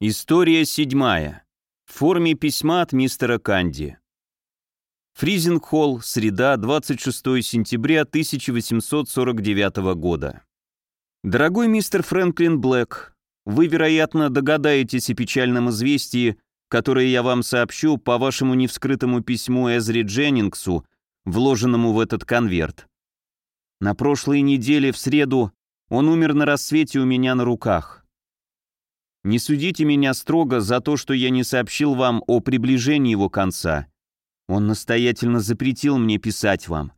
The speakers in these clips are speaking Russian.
История седьмая. В форме письма от мистера Канди. Фризинг-холл, среда, 26 сентября 1849 года. Дорогой мистер Фрэнклин Блэк, вы, вероятно, догадаетесь о печальном известии, которое я вам сообщу по вашему невскрытому письму Эзри Дженнингсу, вложенному в этот конверт. На прошлой неделе, в среду, он умер на рассвете у меня на руках. Не судите меня строго за то, что я не сообщил вам о приближении его конца. Он настоятельно запретил мне писать вам.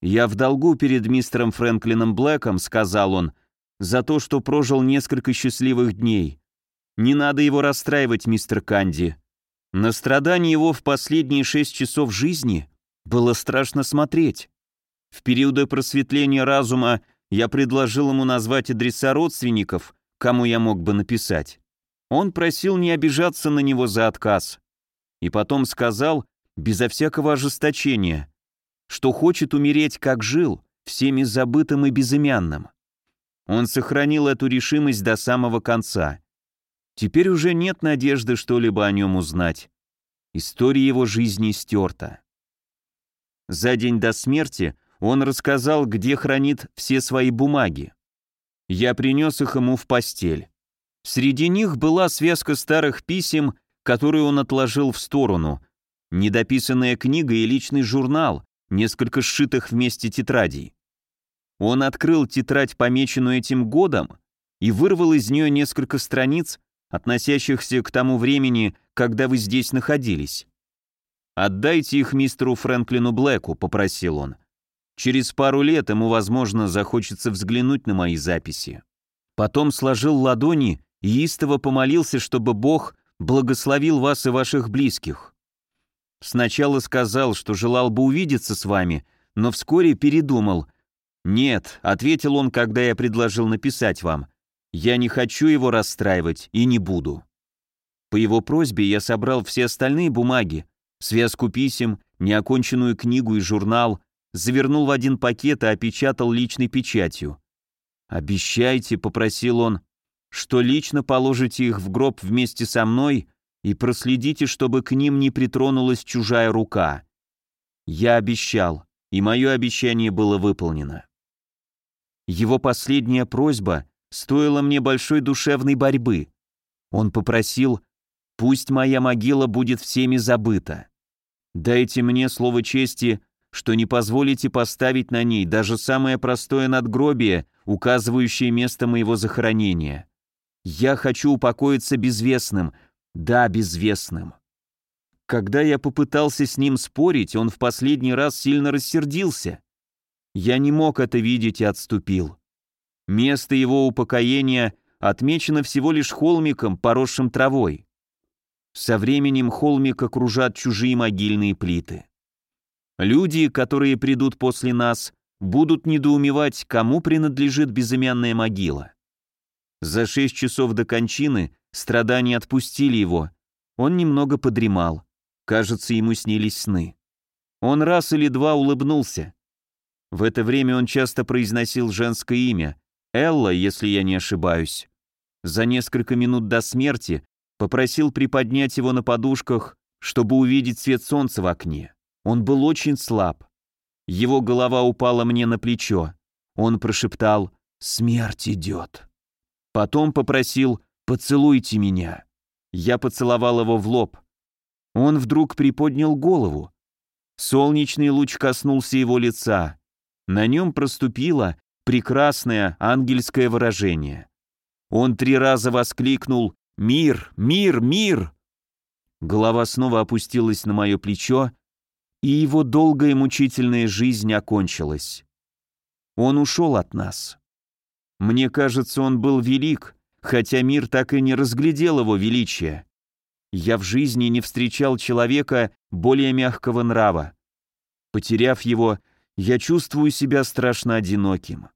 Я в долгу перед мистером Фрэнклином Блэком, сказал он, за то, что прожил несколько счастливых дней. Не надо его расстраивать, мистер Канди. На страдания его в последние шесть часов жизни было страшно смотреть. В периоды просветления разума я предложил ему назвать адреса родственников, кому я мог бы написать. Он просил не обижаться на него за отказ. И потом сказал, безо всякого ожесточения, что хочет умереть, как жил, всеми забытым и безымянным. Он сохранил эту решимость до самого конца. Теперь уже нет надежды что-либо о нем узнать. История его жизни стерта. За день до смерти он рассказал, где хранит все свои бумаги. Я принес их ему в постель. Среди них была связка старых писем, которые он отложил в сторону, недописанная книга и личный журнал, несколько сшитых вместе тетрадей. Он открыл тетрадь, помеченную этим годом, и вырвал из нее несколько страниц, относящихся к тому времени, когда вы здесь находились. «Отдайте их мистеру Фрэнклину Блэку», — попросил он. Через пару лет ему, возможно, захочется взглянуть на мои записи. Потом сложил ладони и истово помолился, чтобы Бог благословил вас и ваших близких. Сначала сказал, что желал бы увидеться с вами, но вскоре передумал. «Нет», — ответил он, когда я предложил написать вам, «я не хочу его расстраивать и не буду». По его просьбе я собрал все остальные бумаги, связку писем, неоконченную книгу и журнал, завернул в один пакет и опечатал личной печатью. «Обещайте», — попросил он, — «что лично положите их в гроб вместе со мной и проследите, чтобы к ним не притронулась чужая рука». Я обещал, и мое обещание было выполнено. Его последняя просьба стоила мне большой душевной борьбы. Он попросил, пусть моя могила будет всеми забыта. Дайте мне слово чести что не позволите поставить на ней даже самое простое надгробие, указывающее место моего захоронения. Я хочу упокоиться безвестным, да, безвестным. Когда я попытался с ним спорить, он в последний раз сильно рассердился. Я не мог это видеть и отступил. Место его упокоения отмечено всего лишь холмиком, поросшим травой. Со временем холмик окружат чужие могильные плиты. Люди, которые придут после нас, будут недоумевать, кому принадлежит безымянная могила. За шесть часов до кончины страдания отпустили его. Он немного подремал. Кажется, ему снились сны. Он раз или два улыбнулся. В это время он часто произносил женское имя. Элла, если я не ошибаюсь. За несколько минут до смерти попросил приподнять его на подушках, чтобы увидеть свет солнца в окне. Он был очень слаб. Его голова упала мне на плечо. Он прошептал «Смерть идет». Потом попросил «Поцелуйте меня». Я поцеловал его в лоб. Он вдруг приподнял голову. Солнечный луч коснулся его лица. На нем проступило прекрасное ангельское выражение. Он три раза воскликнул «Мир! Мир! Мир!» Голова снова опустилась на мое плечо, и его долгая мучительная жизнь окончилась. Он ушел от нас. Мне кажется, он был велик, хотя мир так и не разглядел его величия. Я в жизни не встречал человека более мягкого нрава. Потеряв его, я чувствую себя страшно одиноким.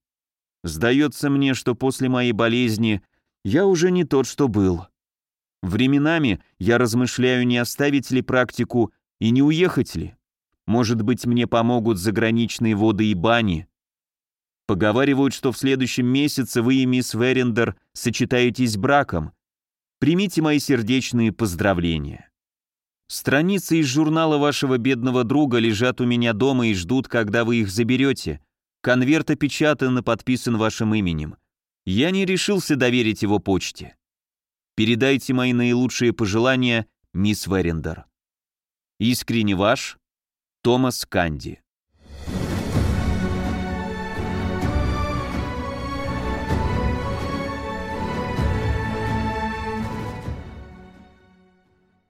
Сдается мне, что после моей болезни я уже не тот, что был. Временами я размышляю, не оставить ли практику и не уехать ли. Может быть, мне помогут заграничные воды и бани? Поговаривают, что в следующем месяце вы и мисс Верендер сочетаетесь браком. Примите мои сердечные поздравления. Страницы из журнала вашего бедного друга лежат у меня дома и ждут, когда вы их заберете. Конверт опечатан и подписан вашим именем. Я не решился доверить его почте. Передайте мои наилучшие пожелания, мисс Верендер. Искренне ваш, Томас Канди.